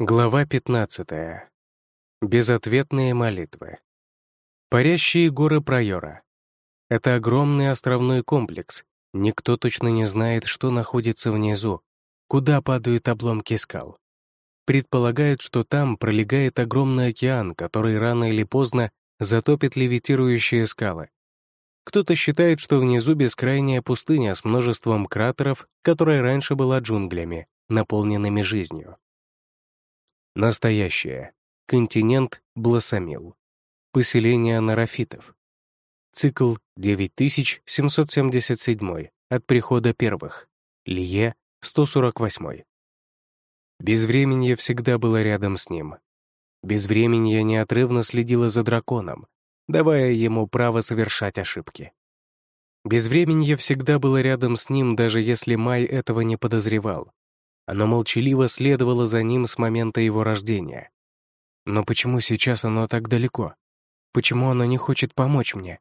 Глава 15. Безответные молитвы. Парящие горы Прайора. Это огромный островной комплекс. Никто точно не знает, что находится внизу, куда падают обломки скал. Предполагают, что там пролегает огромный океан, который рано или поздно затопит левитирующие скалы. Кто-то считает, что внизу бескрайняя пустыня с множеством кратеров, которая раньше была джунглями, наполненными жизнью. Настоящее. Континент Бласамил. Поселение анарафитов. Цикл 9777 от прихода первых. Лие 148. Безвременье всегда было рядом с ним. Безвременье неотрывно следило за драконом, давая ему право совершать ошибки. Безвременье всегда было рядом с ним, даже если Май этого не подозревал. Оно молчаливо следовало за ним с момента его рождения. Но почему сейчас оно так далеко? Почему оно не хочет помочь мне?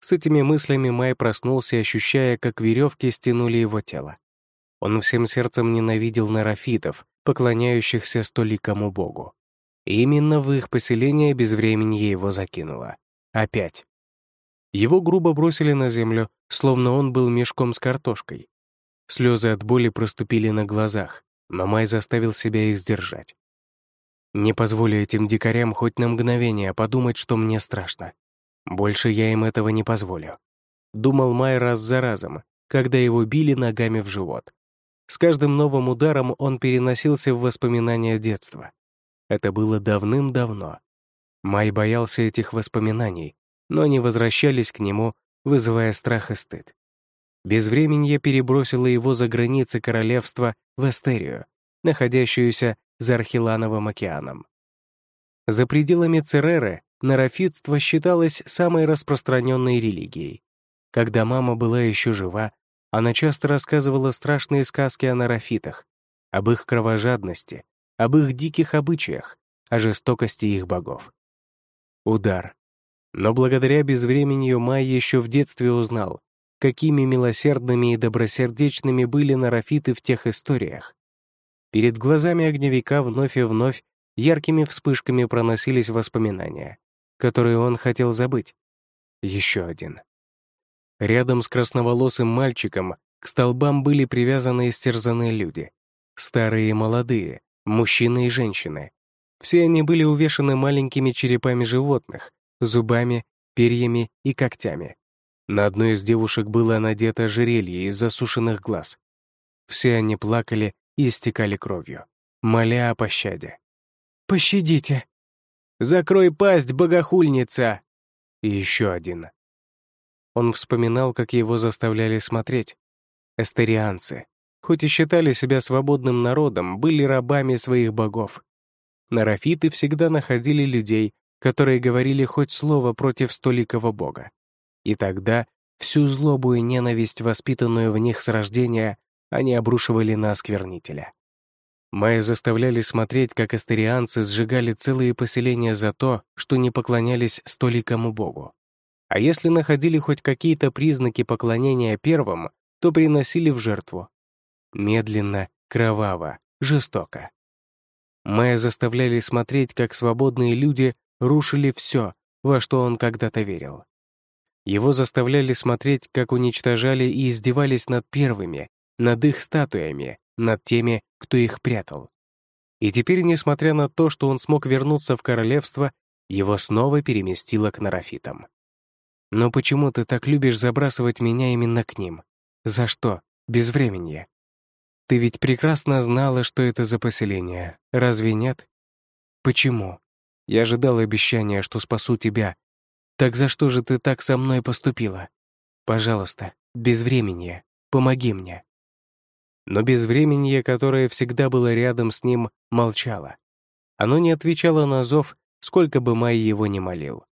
С этими мыслями Май проснулся, ощущая, как веревки стянули его тело. Он всем сердцем ненавидел нарафитов, поклоняющихся столикому богу. И именно в их поселение безвременье его закинуло. Опять. Его грубо бросили на землю, словно он был мешком с картошкой. Слезы от боли проступили на глазах, но Май заставил себя их сдержать. Не позволю этим дикарям хоть на мгновение подумать, что мне страшно. Больше я им этого не позволю. Думал Май раз за разом, когда его били ногами в живот. С каждым новым ударом он переносился в воспоминания детства. Это было давным-давно. Май боялся этих воспоминаний, но они возвращались к нему, вызывая страх и стыд. Безвременье перебросило его за границы королевства в Эстерию, находящуюся за Архилановым океаном. За пределами Цереры нарафитство считалось самой распространенной религией. Когда мама была еще жива, она часто рассказывала страшные сказки о нарафитах, об их кровожадности, об их диких обычаях, о жестокости их богов. Удар. Но благодаря безвременью Май еще в детстве узнал, какими милосердными и добросердечными были нарафиты в тех историях. Перед глазами огневика вновь и вновь яркими вспышками проносились воспоминания, которые он хотел забыть. Еще один. Рядом с красноволосым мальчиком к столбам были привязаны истерзанные люди. Старые и молодые, мужчины и женщины. Все они были увешаны маленькими черепами животных, зубами, перьями и когтями. На одной из девушек было надето ожерелье из засушенных глаз. Все они плакали и истекали кровью, моля о пощаде. «Пощадите!» «Закрой пасть, богохульница!» И еще один. Он вспоминал, как его заставляли смотреть. Эстерианцы, хоть и считали себя свободным народом, были рабами своих богов. Нарафиты всегда находили людей, которые говорили хоть слово против столикого бога. И тогда всю злобу и ненависть, воспитанную в них с рождения, они обрушивали на осквернителя. Майя заставляли смотреть, как астерианцы сжигали целые поселения за то, что не поклонялись столикому богу. А если находили хоть какие-то признаки поклонения первым, то приносили в жертву. Медленно, кроваво, жестоко. Майя заставляли смотреть, как свободные люди рушили все, во что он когда-то верил. Его заставляли смотреть, как уничтожали и издевались над первыми, над их статуями, над теми, кто их прятал. И теперь, несмотря на то, что он смог вернуться в королевство, его снова переместило к нарафитам. «Но почему ты так любишь забрасывать меня именно к ним? За что? Без времени. Ты ведь прекрасно знала, что это за поселение, разве нет? Почему? Я ожидал обещания, что спасу тебя, так за что же ты так со мной поступила? Пожалуйста, без времени, помоги мне». Но безвременье, которое всегда было рядом с ним, молчало. Оно не отвечало на зов, сколько бы Май его ни молил.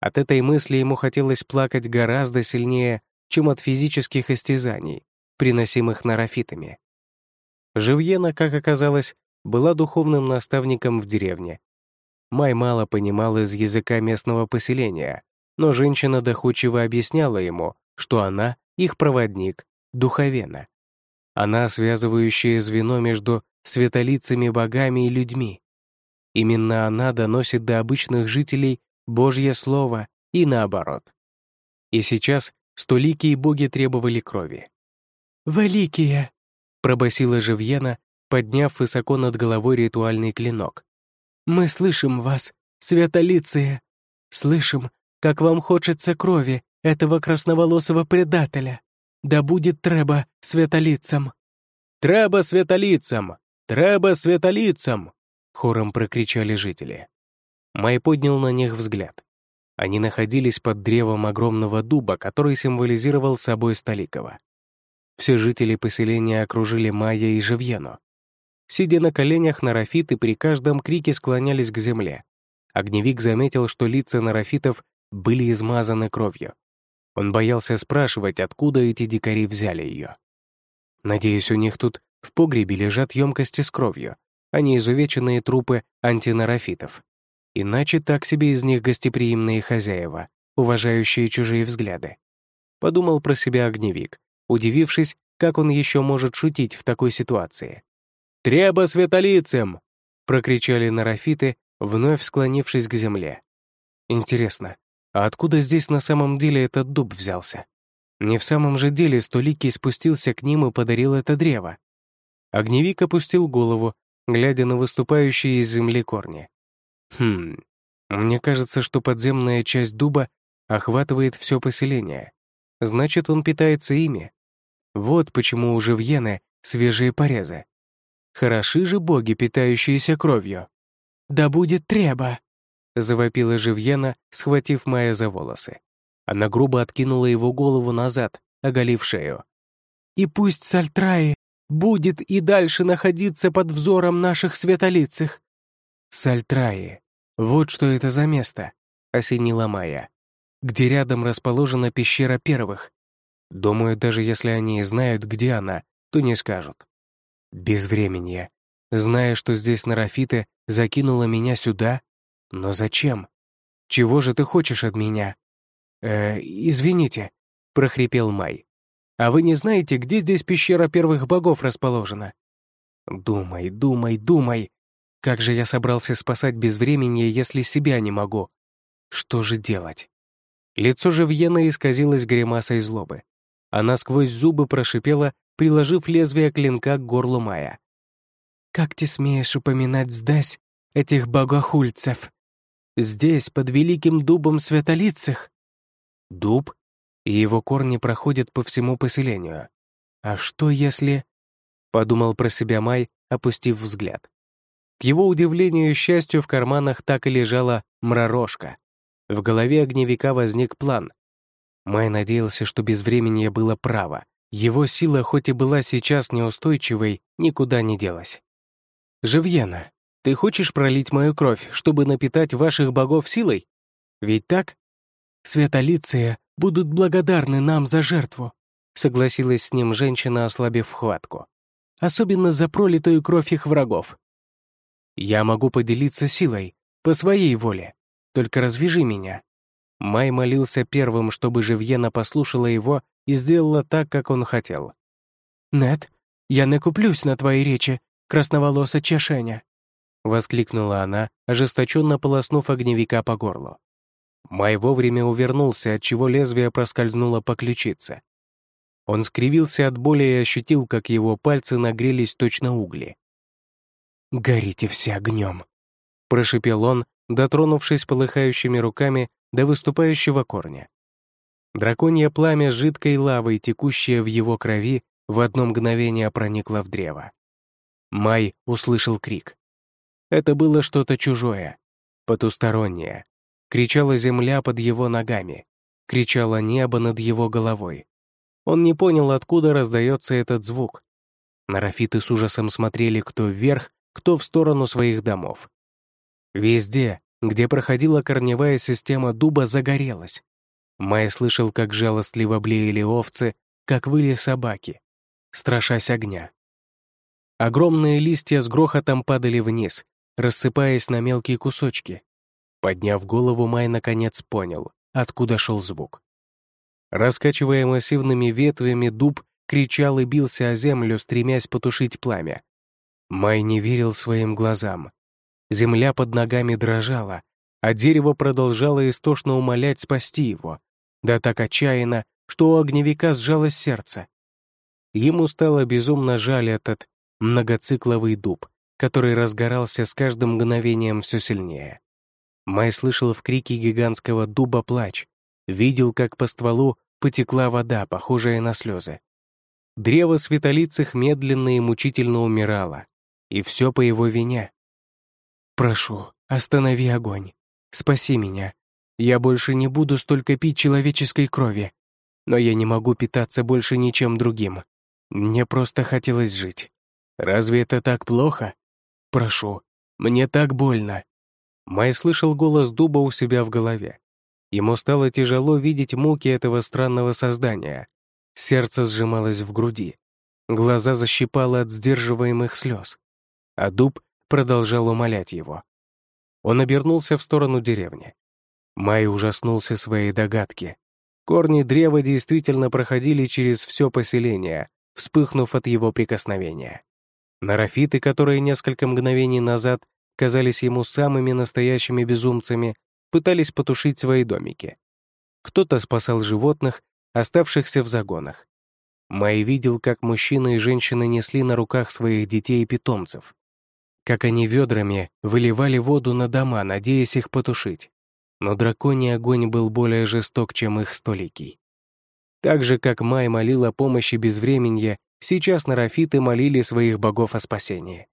От этой мысли ему хотелось плакать гораздо сильнее, чем от физических истязаний, приносимых нарафитами. Живьена, как оказалось, была духовным наставником в деревне. Май мало понимал из языка местного поселения, но женщина доходчиво объясняла ему, что она — их проводник, духовена. Она — связывающее звено между светолицами богами и людьми. Именно она доносит до обычных жителей Божье Слово и наоборот. И сейчас столикие боги требовали крови. «Великие!» — пробасила Живьена, подняв высоко над головой ритуальный клинок. «Мы слышим вас, святолиция! Слышим, как вам хочется крови этого красноволосого предателя! Да будет треба святолицам!» «Треба святолицам! Треба святолицам!» Хором прокричали жители. Май поднял на них взгляд. Они находились под древом огромного дуба, который символизировал собой Столикова. Все жители поселения окружили Майя и Живьену. Сидя на коленях, нарафиты при каждом крике склонялись к земле. Огневик заметил, что лица нарафитов были измазаны кровью. Он боялся спрашивать, откуда эти дикари взяли ее. Надеюсь, у них тут в погребе лежат емкости с кровью, а не изувеченные трупы антинарафитов. Иначе так себе из них гостеприимные хозяева, уважающие чужие взгляды. Подумал про себя огневик, удивившись, как он еще может шутить в такой ситуации. «Треба светолицем!» — прокричали нарафиты, вновь склонившись к земле. Интересно, а откуда здесь на самом деле этот дуб взялся? Не в самом же деле Столикий спустился к ним и подарил это древо. Огневик опустил голову, глядя на выступающие из земли корни. Хм, мне кажется, что подземная часть дуба охватывает все поселение. Значит, он питается ими. Вот почему у Живьены свежие порезы. Хороши же боги, питающиеся кровью. «Да будет треба!» — завопила Живьена, схватив Майя за волосы. Она грубо откинула его голову назад, оголив шею. «И пусть Сальтраи будет и дальше находиться под взором наших светолицых. Сальтраи. Вот что это за место, осенила Майя, где рядом расположена пещера первых. Думаю, даже если они и знают, где она, то не скажут. Без времени. Зная, что здесь нарафиты, закинула меня сюда? Но зачем? Чего же ты хочешь от меня? Э, извините, прохрипел Май. А вы не знаете, где здесь пещера первых богов расположена? Думай, думай, думай. Как же я собрался спасать безвременье, если себя не могу? Что же делать? Лицо же Вьена исказилось гримасой злобы. Она сквозь зубы прошипела, приложив лезвие клинка к горлу Мая. «Как ты смеешь упоминать здесь этих богохульцев? Здесь, под великим дубом святолицых?» «Дуб?» и его корни проходят по всему поселению. А что если... Подумал про себя Май, опустив взгляд. К его удивлению и счастью в карманах так и лежала мророжка. В голове огневика возник план. Май надеялся, что безвременье было право. Его сила, хоть и была сейчас неустойчивой, никуда не делась. «Живьена, ты хочешь пролить мою кровь, чтобы напитать ваших богов силой? Ведь так?» Светолиция будут благодарны нам за жертву», согласилась с ним женщина, ослабив хватку. «Особенно за пролитую кровь их врагов». «Я могу поделиться силой, по своей воле. Только развяжи меня». Май молился первым, чтобы Живьена послушала его и сделала так, как он хотел. «Нет, я не куплюсь на твои речи, красноволоса чешеня», воскликнула она, ожесточенно полоснув огневика по горлу. Май вовремя увернулся, отчего лезвие проскользнуло по ключице. Он скривился от боли и ощутил, как его пальцы нагрелись точно угли. «Горите все огнем!» — прошипел он, дотронувшись полыхающими руками до выступающего корня. Драконье пламя жидкой лавой, текущее в его крови, в одно мгновение проникло в древо. Май услышал крик. Это было что-то чужое, потустороннее, Кричала земля под его ногами, кричало небо над его головой. Он не понял, откуда раздается этот звук. Нарафиты с ужасом смотрели кто вверх, кто в сторону своих домов. Везде, где проходила корневая система дуба, загорелась. Май слышал, как жалостливо блеяли овцы, как выли собаки, страшась огня. Огромные листья с грохотом падали вниз, рассыпаясь на мелкие кусочки. Подняв голову, Май наконец понял, откуда шел звук. Раскачивая массивными ветвями, дуб кричал и бился о землю, стремясь потушить пламя. Май не верил своим глазам. Земля под ногами дрожала, а дерево продолжало истошно умолять спасти его, да так отчаянно, что у огневика сжалось сердце. Ему стало безумно жаль этот многоцикловый дуб, который разгорался с каждым мгновением все сильнее. Май слышал в крике гигантского дуба плач, видел, как по стволу потекла вода, похожая на слезы. Древо светолицых медленно и мучительно умирало, и все по его вине. «Прошу, останови огонь. Спаси меня. Я больше не буду столько пить человеческой крови. Но я не могу питаться больше ничем другим. Мне просто хотелось жить. Разве это так плохо? Прошу, мне так больно». Май слышал голос дуба у себя в голове. Ему стало тяжело видеть муки этого странного создания. Сердце сжималось в груди. Глаза защипало от сдерживаемых слез. А дуб продолжал умолять его. Он обернулся в сторону деревни. Май ужаснулся своей догадке. Корни древа действительно проходили через все поселение, вспыхнув от его прикосновения. Нарафиты, которые несколько мгновений назад казались ему самыми настоящими безумцами, пытались потушить свои домики. Кто-то спасал животных, оставшихся в загонах. Май видел, как мужчины и женщины несли на руках своих детей и питомцев, как они ведрами выливали воду на дома, надеясь их потушить. Но драконий огонь был более жесток, чем их столикий. Так же, как Май молил о помощи безвременья, сейчас нарафиты молили своих богов о спасении.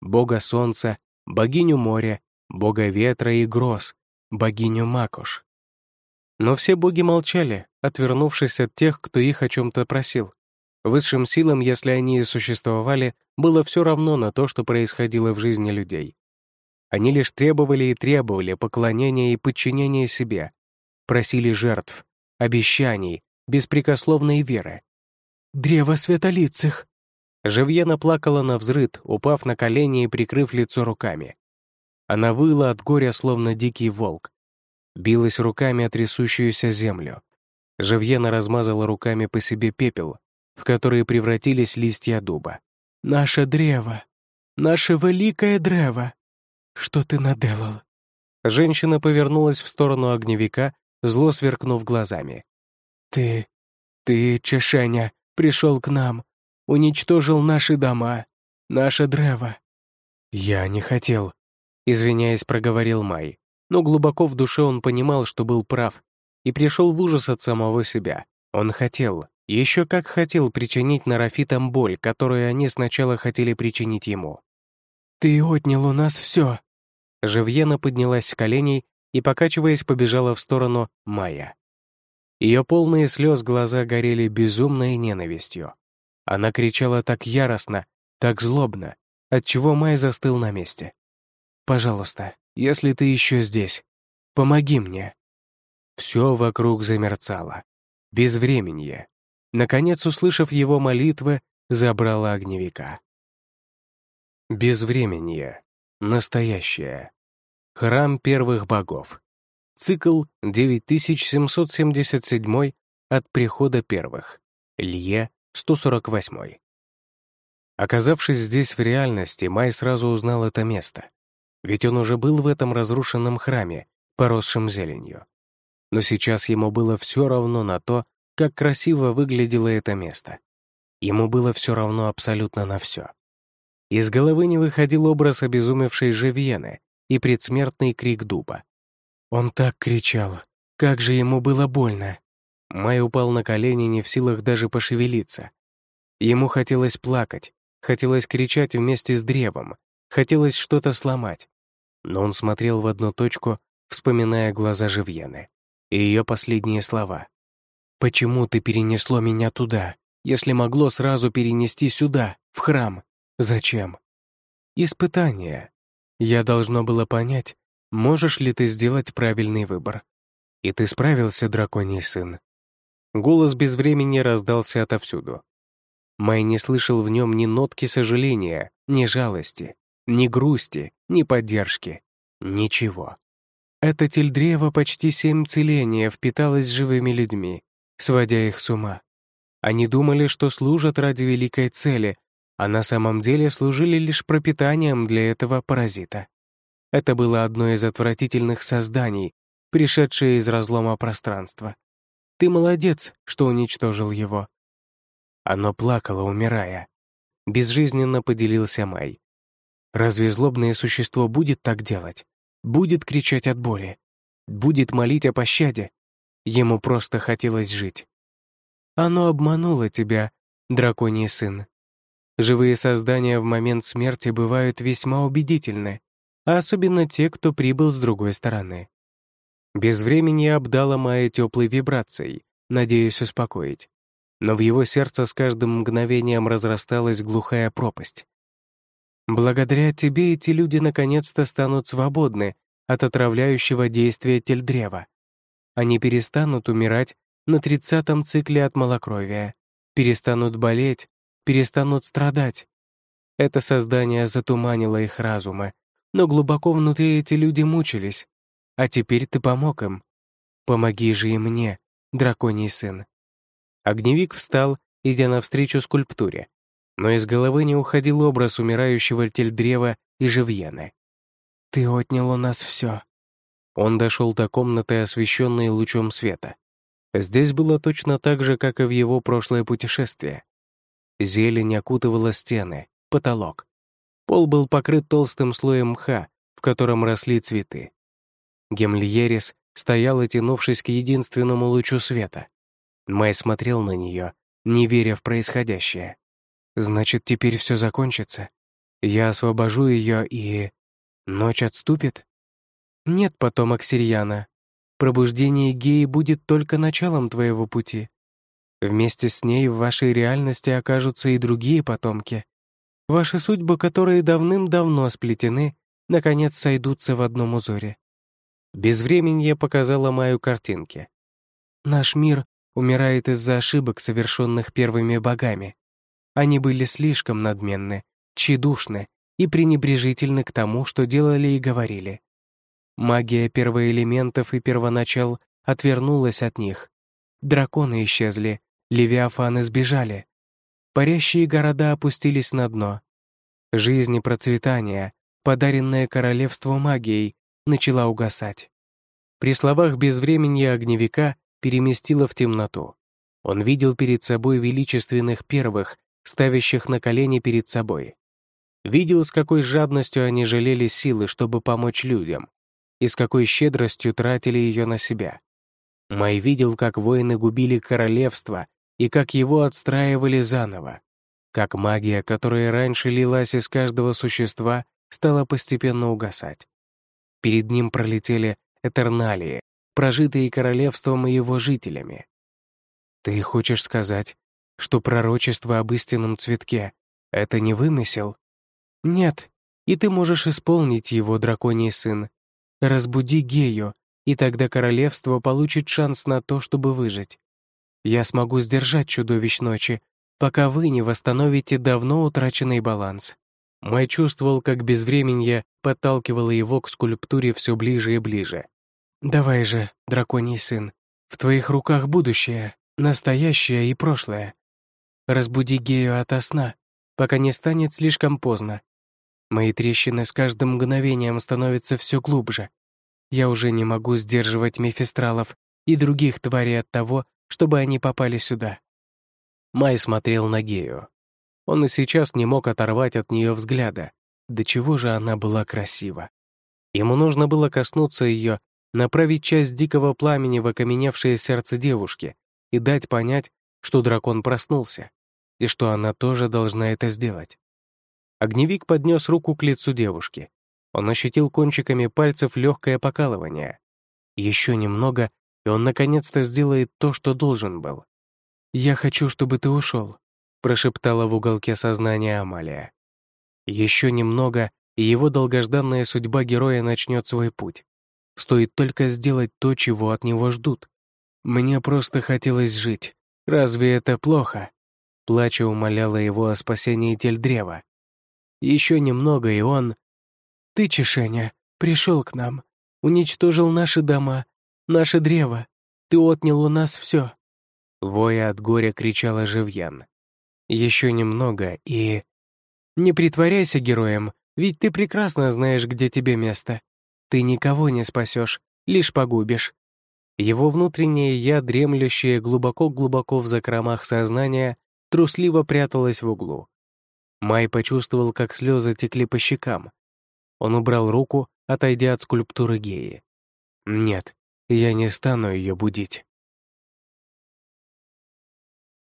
Бога солнца, богиню моря, бога ветра и гроз, богиню Макуш. Но все боги молчали, отвернувшись от тех, кто их о чем-то просил. Высшим силам, если они и существовали, было все равно на то, что происходило в жизни людей. Они лишь требовали и требовали поклонения и подчинения себе, просили жертв, обещаний, беспрекословной веры. «Древо светолицых!» Живьена плакала на взрыд, упав на колени и прикрыв лицо руками. Она выла от горя, словно дикий волк. Билась руками о трясущуюся землю. Живьена размазала руками по себе пепел, в которые превратились листья дуба. «Наше древо! Наше великое древо! Что ты наделал?» Женщина повернулась в сторону огневика, зло сверкнув глазами. «Ты, ты, Чешеня, пришел к нам, уничтожил наши дома, наше древо». «Я не хотел», — извиняясь, проговорил Май, но глубоко в душе он понимал, что был прав, и пришел в ужас от самого себя. Он хотел, еще как хотел причинить нарафитам боль, которую они сначала хотели причинить ему. «Ты отнял у нас все!» Живьена поднялась с коленей и, покачиваясь, побежала в сторону Майя. Ее полные слез глаза горели безумной ненавистью. Она кричала так яростно, так злобно, отчего Май застыл на месте. «Пожалуйста, если ты еще здесь, помоги мне». Все вокруг замерцало. Безвременье, наконец, услышав его молитвы, забрала огневика. Безвременье. Настоящее. Храм первых богов. Цикл 9777 от прихода первых. Лье 148. Оказавшись здесь в реальности, Май сразу узнал это место. Ведь он уже был в этом разрушенном храме, поросшем зеленью. Но сейчас ему было все равно на то, как красиво выглядело это место. Ему было все равно абсолютно на все. Из головы не выходил образ обезумевшей Живьены и предсмертный крик дуба. Он так кричал, как же ему было больно. Май упал на колени, не в силах даже пошевелиться. Ему хотелось плакать, хотелось кричать вместе с древом, хотелось что-то сломать. Но он смотрел в одну точку, вспоминая глаза Живьены и ее последние слова. Почему ты перенесло меня туда, если могло сразу перенести сюда, в храм? Зачем? Испытание. Я должно было понять, можешь ли ты сделать правильный выбор. И ты справился, драконий сын. Голос без времени раздался отовсюду. Май не слышал в нем ни нотки сожаления, ни жалости, ни грусти, ни поддержки. Ничего. Это тельдрево почти семь целения впиталось живыми людьми, сводя их с ума. Они думали, что служат ради великой цели, а на самом деле служили лишь пропитанием для этого паразита. Это было одно из отвратительных созданий, пришедшее из разлома пространства. Ты молодец, что уничтожил его. Оно плакало, умирая. Безжизненно поделился Май. Разве злобное существо будет так делать? Будет кричать от боли? Будет молить о пощаде? Ему просто хотелось жить. Оно обмануло тебя, драконий сын. Живые создания в момент смерти бывают весьма убедительны, а особенно те, кто прибыл с другой стороны. Без времени обдала Майя теплой вибрацией, надеясь успокоить. Но в его сердце с каждым мгновением разрасталась глухая пропасть. Благодаря тебе эти люди наконец-то станут свободны от отравляющего действия тельдрева. Они перестанут умирать на тридцатом цикле от малокровия, перестанут болеть перестанут страдать. Это создание затуманило их разумы, но глубоко внутри эти люди мучились. А теперь ты помог им. Помоги же и мне, драконий сын. Огневик встал, идя навстречу скульптуре, но из головы не уходил образ умирающего тельдрева и живьены. «Ты отнял у нас все». Он дошел до комнаты, освещенной лучом света. Здесь было точно так же, как и в его прошлое путешествие. Зелень окутывала стены, потолок. Пол был покрыт толстым слоем мха, в котором росли цветы. Гемльерис стояла, тянувшись к единственному лучу света. Май смотрел на нее, не веря в происходящее. «Значит, теперь все закончится? Я освобожу ее и... Ночь отступит?» «Нет, потомок Сирьяна. Пробуждение Геи будет только началом твоего пути. Вместе с ней в вашей реальности окажутся и другие потомки. Ваши судьбы, которые давным-давно сплетены, наконец сойдутся в одном узоре. Безвременье показала мою картинки. Наш мир умирает из-за ошибок, совершенных первыми богами. Они были слишком надменны, тщедушны и пренебрежительны к тому, что делали и говорили. Магия первоэлементов и первоначал отвернулась от них. Драконы исчезли, Левиафаны сбежали. Парящие города опустились на дно. Жизнь и процветание, подаренное королевству магией, начала угасать. При словах безвременья огневика переместило в темноту. Он видел перед собой величественных первых, ставящих на колени перед собой. Видел, с какой жадностью они жалели силы, чтобы помочь людям, и с какой щедростью тратили ее на себя. Май видел, как воины губили королевство и как его отстраивали заново, как магия, которая раньше лилась из каждого существа, стала постепенно угасать. Перед ним пролетели Этерналии, прожитые королевством и его жителями. «Ты хочешь сказать, что пророчество об истинном цветке — это не вымысел?» «Нет, и ты можешь исполнить его, драконий сын. Разбуди Гею, и тогда королевство получит шанс на то, чтобы выжить. Я смогу сдержать чудовищ ночи, пока вы не восстановите давно утраченный баланс. Май чувствовал, как безвременье подталкивало его к скульптуре все ближе и ближе. «Давай же, драконий сын, в твоих руках будущее, настоящее и прошлое. Разбуди Гею ото сна, пока не станет слишком поздно. Мои трещины с каждым мгновением становятся все глубже. Я уже не могу сдерживать мефистралов и других тварей от того, чтобы они попали сюда. Май смотрел на Гею. Он и сейчас не мог оторвать от нее взгляда. До чего же она была красива. Ему нужно было коснуться ее, направить часть дикого пламени в окаменевшее сердце девушки и дать понять, что дракон проснулся, и что она тоже должна это сделать. Огневик поднес руку к лицу девушки. Он ощутил кончиками пальцев легкое покалывание. Еще немного, и он наконец-то сделает то, что должен был. «Я хочу, чтобы ты ушел», — прошептала в уголке сознания Амалия. Еще немного, и его долгожданная судьба героя начнет свой путь. Стоит только сделать то, чего от него ждут. Мне просто хотелось жить. Разве это плохо? Плача умоляла его о спасении Тельдрева. Еще немного, и он... Ты, Чешеня, пришел к нам, уничтожил наши дома, наше древо. Ты отнял у нас все. Воя от горя кричала Живьян. Еще немного и... Не притворяйся героем, Ведь ты прекрасно знаешь, где тебе место. Ты никого не спасешь, лишь погубишь». Его внутреннее «я», дремлющее глубоко-глубоко в закромах сознания, трусливо пряталось в углу. Май почувствовал, как слезы текли по щекам. Он убрал руку, отойдя от скульптуры геи. «Нет, я не стану ее будить».